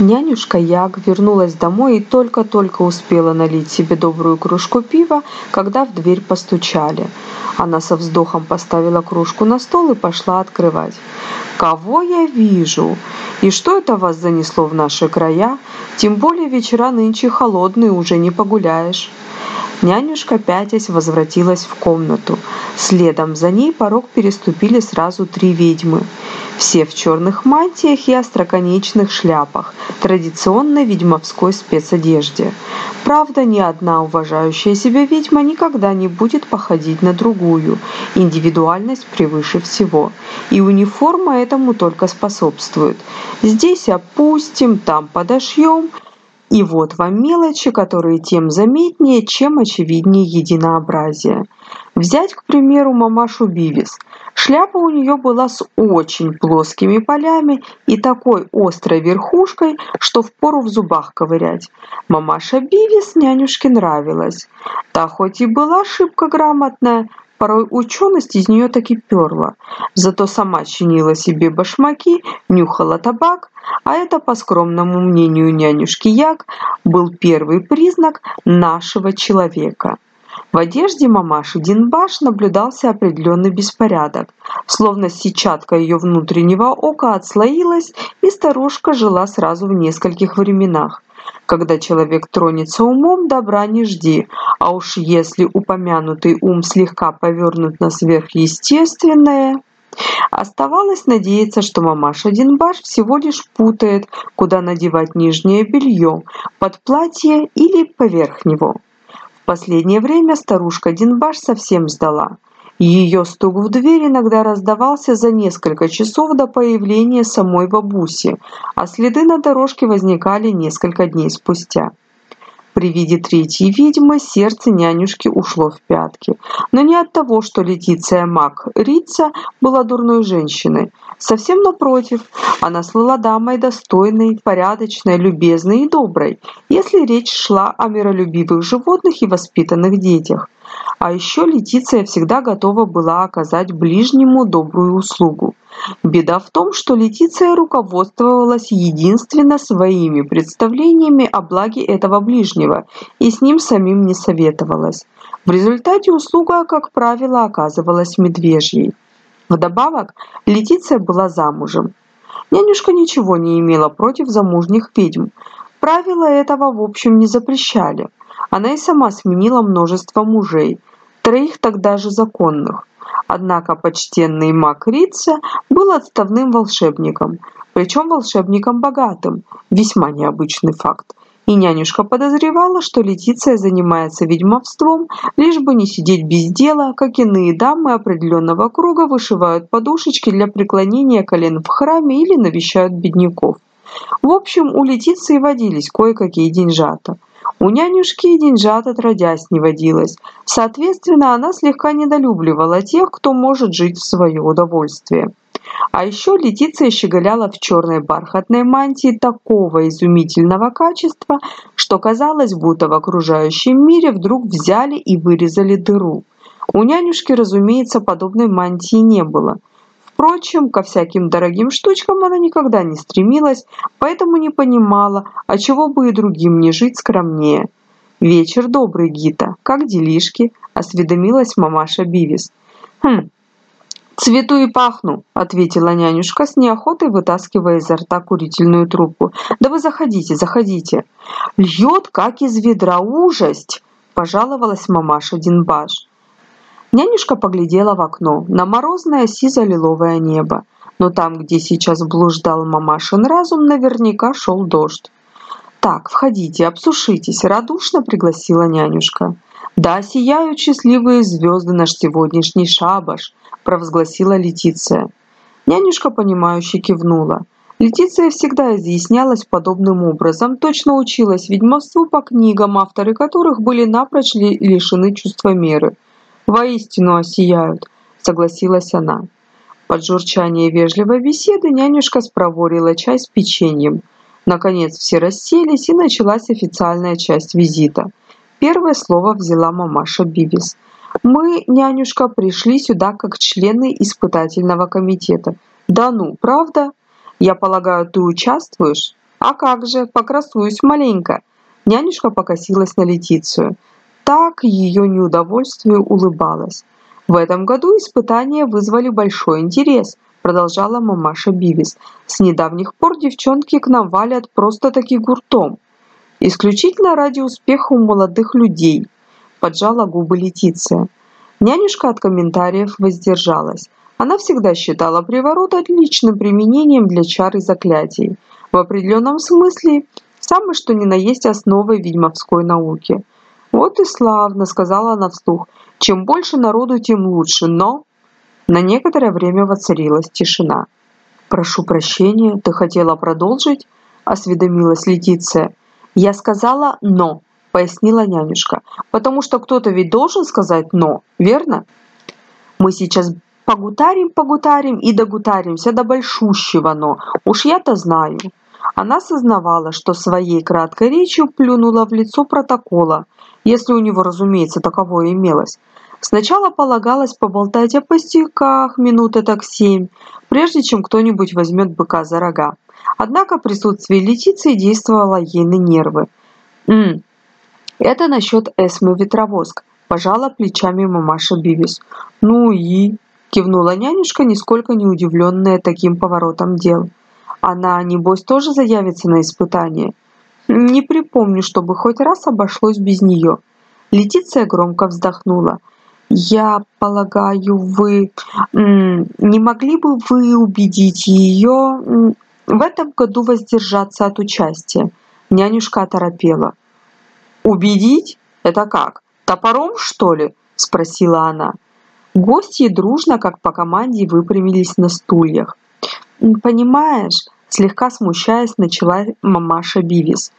Нянюшка Яг вернулась домой и только-только успела налить себе добрую кружку пива, когда в дверь постучали. Она со вздохом поставила кружку на стол и пошла открывать. «Кого я вижу? И что это вас занесло в наши края? Тем более вечера нынче холодные, уже не погуляешь». Нянюшка, пятясь, возвратилась в комнату. Следом за ней порог переступили сразу три ведьмы. Все в черных мантиях и остроконечных шляпах, традиционной ведьмовской спецодежде. Правда, ни одна уважающая себя ведьма никогда не будет походить на другую. Индивидуальность превыше всего. И униформа этому только способствует. Здесь опустим, там подошьем – и вот вам мелочи, которые тем заметнее, чем очевиднее единообразие. Взять, к примеру, мамашу Бивис. Шляпа у нее была с очень плоскими полями и такой острой верхушкой, что впору в зубах ковырять. Мамаша Бивис нянюшке нравилась. Та хоть и была шибко грамотная, Порой ученость из нее таки перла, зато сама чинила себе башмаки, нюхала табак, а это, по скромному мнению нянюшки Як, был первый признак нашего человека. В одежде мамаши Динбаш наблюдался определенный беспорядок, словно сетчатка ее внутреннего ока отслоилась, и старушка жила сразу в нескольких временах. Когда человек тронется умом, добра не жди, а уж если упомянутый ум слегка повернут на сверхъестественное... Оставалось надеяться, что мамаша Динбаш всего лишь путает, куда надевать нижнее белье, под платье или поверх него. В последнее время старушка Динбаш совсем сдала. Ее стук в дверь иногда раздавался за несколько часов до появления самой бабуси, а следы на дорожке возникали несколько дней спустя. При виде третьей ведьмы сердце нянюшки ушло в пятки. Но не от того, что Летиция Мак Рица была дурной женщиной. Совсем напротив, она слыла дамой достойной, порядочной, любезной и доброй, если речь шла о миролюбивых животных и воспитанных детях. А еще Летиция всегда готова была оказать ближнему добрую услугу. Беда в том, что Летиция руководствовалась единственно своими представлениями о благе этого ближнего и с ним самим не советовалась. В результате услуга, как правило, оказывалась медвежьей. Вдобавок, Летиция была замужем. Нянюшка ничего не имела против замужних ведьм. Правила этого в общем не запрещали. Она и сама сменила множество мужей, троих тогда же законных. Однако почтенный маг Рица был отставным волшебником, причем волшебником богатым, весьма необычный факт. И нянюшка подозревала, что Летиция занимается ведьмовством, лишь бы не сидеть без дела, как иные дамы определенного круга вышивают подушечки для преклонения колен в храме или навещают бедняков. В общем, у Летиции водились кое-какие деньжата – у нянюшки деньжат отродясь не водилось. Соответственно, она слегка недолюбливала тех, кто может жить в свое удовольствие. А еще Летиция щеголяла в черной бархатной мантии такого изумительного качества, что казалось, будто в окружающем мире вдруг взяли и вырезали дыру. У нянюшки, разумеется, подобной мантии не было – Впрочем, ко всяким дорогим штучкам она никогда не стремилась, поэтому не понимала, а чего бы и другим не жить скромнее. «Вечер добрый, Гита. Как делишки?» – осведомилась мамаша Бивис. «Хм, «Цвету и пахну», — ответила нянюшка с неохотой, вытаскивая изо рта курительную трубку. «Да вы заходите, заходите». «Льет, как из ведра, ужасть!» — пожаловалась мамаша Динбаш. Нянюшка поглядела в окно на морозное сизо-лиловое небо. Но там, где сейчас блуждал мамашин разум, наверняка шел дождь. «Так, входите, обсушитесь», — радушно пригласила нянюшка. «Да, сияют счастливые звезды наш сегодняшний шабаш», — провозгласила Летиция. Нянюшка, понимающе кивнула. Летиция всегда изъяснялась подобным образом, точно училась ведьмовству по книгам, авторы которых были напрочь лишены чувства меры — воистину осияют согласилась она. Под журчание вежливой беседы нянюшка спроворила чай с печеньем. Наконец все расселись и началась официальная часть визита. Первое слово взяла мамаша бибис. Мы нянюшка пришли сюда как члены испытательного комитета да ну правда? Я полагаю ты участвуешь? А как же, покрасуюсь маленько. Нянюшка покосилась на Летицию. Так ее неудовольствие улыбалась. В этом году испытания вызвали большой интерес, продолжала мамаша Бивис. С недавних пор девчонки к нам валят просто-таки гуртом. Исключительно ради успеха у молодых людей, поджала губы Летиция. Нянюшка от комментариев воздержалась. Она всегда считала приворот отличным применением для чар и заклятий. В определенном смысле, самое что ни на есть основой ведьмовской науки. «Вот и славно», — сказала она вслух. «Чем больше народу, тем лучше, но...» На некоторое время воцарилась тишина. «Прошу прощения, ты хотела продолжить?» — осведомилась Летиция. «Я сказала «но», — пояснила нянюшка, «потому что кто-то ведь должен сказать «но», верно?» «Мы сейчас погутарим, погутарим и догутаримся до большущего «но», уж я-то знаю». Она сознавала, что своей краткой речью плюнула в лицо протокола, если у него, разумеется, таковое имелось. Сначала полагалось поболтать о пустяках минуты так семь, прежде чем кто-нибудь возьмет быка за рога. Однако присутствие Летиции действовало ей на нервы. «М, это насчет Эсмы Ветровоск», – пожала плечами мамаша Бивис. «Ну и...» – кивнула нянюшка, нисколько не удивленная таким поворотом дел. «Она, небось, тоже заявится на испытание?» «Не припомню, чтобы хоть раз обошлось без нее». Летиция громко вздохнула. «Я полагаю, вы... Не могли бы вы убедить ее в этом году воздержаться от участия. Нянюшка оторопела. «Убедить? Это как? Топором, что ли?» – спросила она. Гости дружно, как по команде, выпрямились на стульях. «Понимаешь», – слегка смущаясь, начала мамаша Бивис.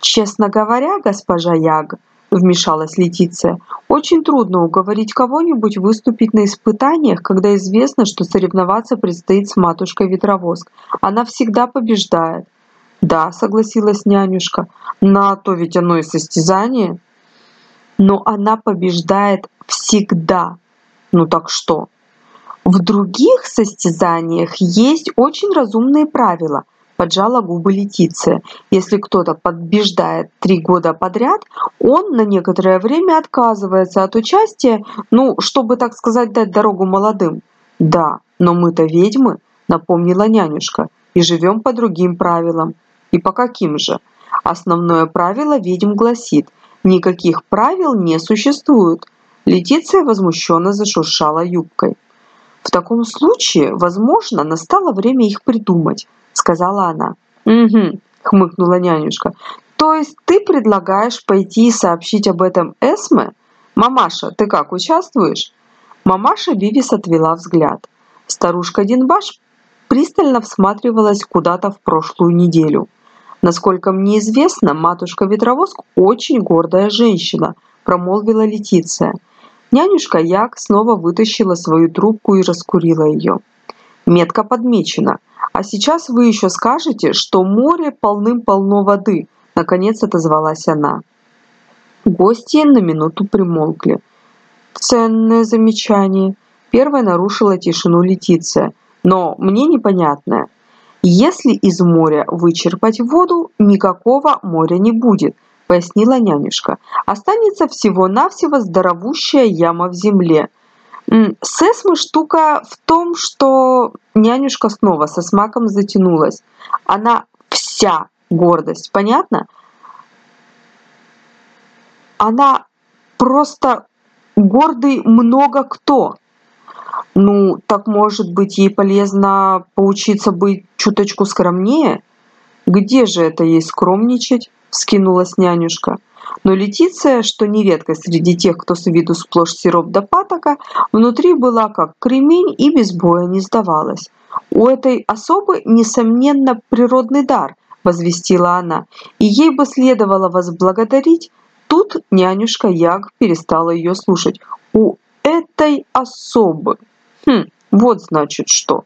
«Честно говоря, госпожа Яг, вмешалась Летиция. Очень трудно уговорить кого-нибудь выступить на испытаниях, когда известно, что соревноваться предстоит с матушкой Ветровоск. Она всегда побеждает. Да, согласилась нянюшка. На то ведь оно и состязание. Но она побеждает всегда. Ну так что? В других состязаниях есть очень разумные правила – поджала губы Летиция. Если кто-то побеждает три года подряд, он на некоторое время отказывается от участия, ну, чтобы, так сказать, дать дорогу молодым. Да, но мы-то ведьмы, напомнила нянюшка, и живем по другим правилам. И по каким же? Основное правило ведьм гласит, никаких правил не существует. Летиция возмущенно зашуршала юбкой. В таком случае, возможно, настало время их придумать сказала она. «Угу», — хмыкнула нянюшка. «То есть ты предлагаешь пойти и сообщить об этом Эсме? Мамаша, ты как, участвуешь?» Мамаша Бивис отвела взгляд. Старушка Динбаш пристально всматривалась куда-то в прошлую неделю. «Насколько мне известно, матушка Ветровоск очень гордая женщина», – промолвила Летиция. Нянюшка Як снова вытащила свою трубку и раскурила ее. Метка подмечена. А сейчас вы еще скажете, что море полным-полно воды, наконец отозвалась она. Гости на минуту примолкли. Ценное замечание. Первая нарушила тишину Летиция, но мне непонятное. Если из моря вычерпать воду, никакого моря не будет, пояснила нянюшка. Останется всего-навсего здоровущая яма в земле, с Эсмой штука в том, что нянюшка снова со смаком затянулась. Она вся гордость, понятно? Она просто гордый много кто. Ну, так может быть ей полезно поучиться быть чуточку скромнее? Где же это ей скромничать? Вскинулась нянюшка. Но Летиция, что нередко среди тех, кто с виду сплошь сироп да патока, внутри была как кремень и без боя не сдавалась. «У этой особы, несомненно, природный дар», – возвестила она, – «и ей бы следовало вас благодарить». Тут нянюшка Яг перестала ее слушать. «У этой особы». Хм, вот значит что.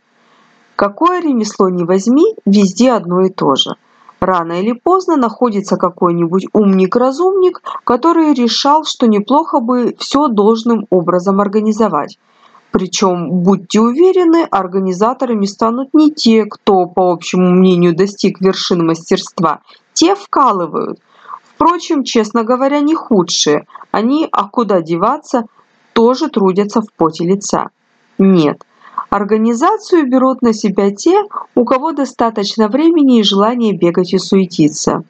Какое ремесло ни возьми, везде одно и то же – Рано или поздно находится какой-нибудь умник-разумник, который решал, что неплохо бы все должным образом организовать. Причем, будьте уверены, организаторами станут не те, кто, по общему мнению, достиг вершин мастерства. Те вкалывают. Впрочем, честно говоря, не худшие. Они, а куда деваться, тоже трудятся в поте лица. Нет, организацию берут на себя те, у кого достаточно времени и желания бегать и суетиться.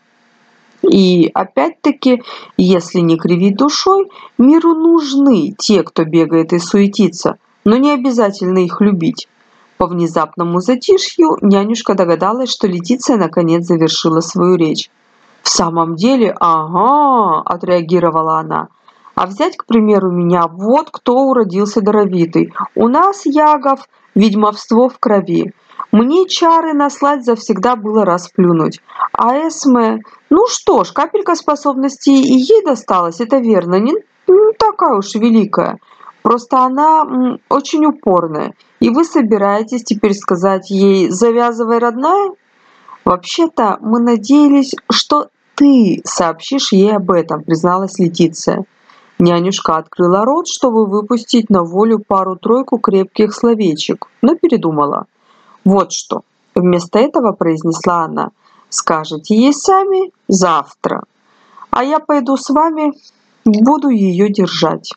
И опять-таки, если не кривить душой, миру нужны те, кто бегает и суетится, но не обязательно их любить. По внезапному затишью нянюшка догадалась, что Летиция наконец завершила свою речь. «В самом деле, ага!» – отреагировала она. «А взять, к примеру, меня, вот кто уродился даровитый. У нас, Ягов, ведьмовство в крови. Мне чары наслать завсегда было расплюнуть. А Эсме... Ну что ж, капелька способностей и ей досталась, это верно, не, не такая уж великая. Просто она м, очень упорная. И вы собираетесь теперь сказать ей «завязывай, родная»? Вообще-то мы надеялись, что ты сообщишь ей об этом, призналась Летиция. Нянюшка открыла рот, чтобы выпустить на волю пару-тройку крепких словечек, но передумала. Вот что, вместо этого произнесла она. Скажете ей сами завтра. А я пойду с вами, буду ее держать.